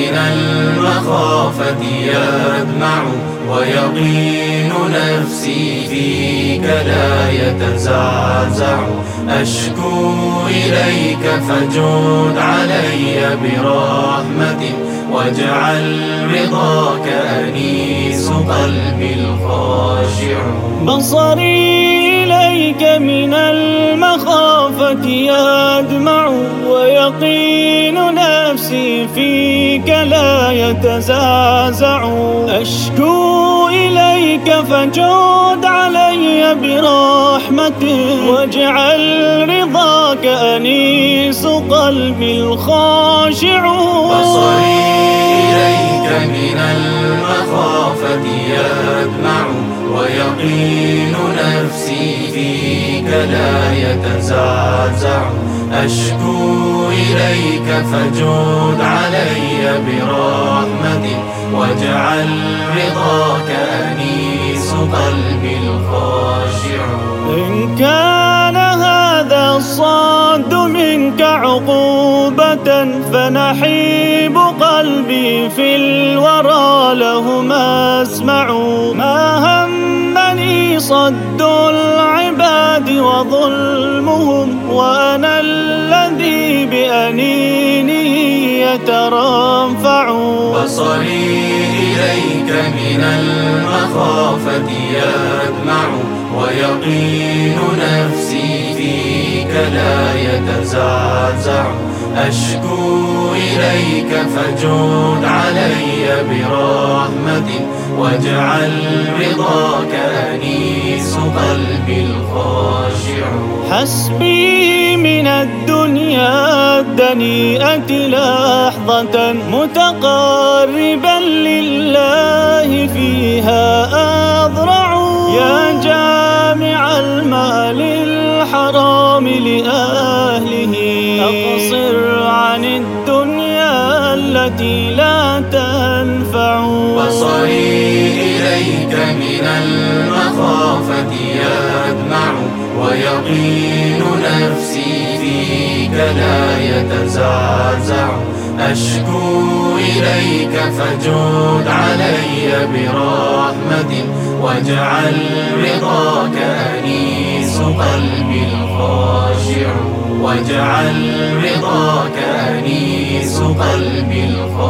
من المخافة يدمع ويقين نفسي فيك لا يتزعزع. أشكو إليك فجود علي برحمة واجعل رضاك أنيس قلبي الخاشع. بصري إليك من المخافة يدمع ويقين نفسي فيك لا يتزعزع أشكو إليك فجود علي برحمة واجعل رضاك أنيس قلبي الخاشع. بصري إليك من المخافة يدمع ويقين نفسي فيك لا يتزعزع أشكو إليك فجود علي برحمة واجعل رضاك أنيس قلبي الخاشع إن كان هذا الصد منك عقوبة فنحيب قلبي في الورى له مسمع ما همني صد العباد وظلمهم يترفع بصري إليك من المخافة يدمع ويقين نفسي فيك لا يتزعزع. أشكو إليك فجود علي برحمة. واجعل رضاك أنيس قلبي الخاشع حسبي من الدنيا الدنيئة لحظة متقربا لله فيها أضرع يا جامع المال الحرام لأهله. أقصر عن الدنيا التي لا تنفع ويقين نفسي فيك لا يتزعزع. أشكو إليك فجود علي برحمة. واجعل رضاك أنيس قلبي الخاشع. واجعل رضاك أنيس قلبي الخاشع.